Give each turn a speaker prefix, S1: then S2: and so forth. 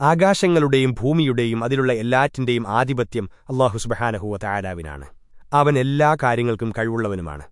S1: ആകാശങ്ങളുടെയും ഭൂമിയുടെയും അതിലുള്ള എല്ലാറ്റിന്റെയും ആധിപത്യം അള്ളാഹു സുബഹാനഹുവ തായാലാവിനാണ് അവൻ എല്ലാ കാര്യങ്ങൾക്കും കഴിവുള്ളവനുമാണ്.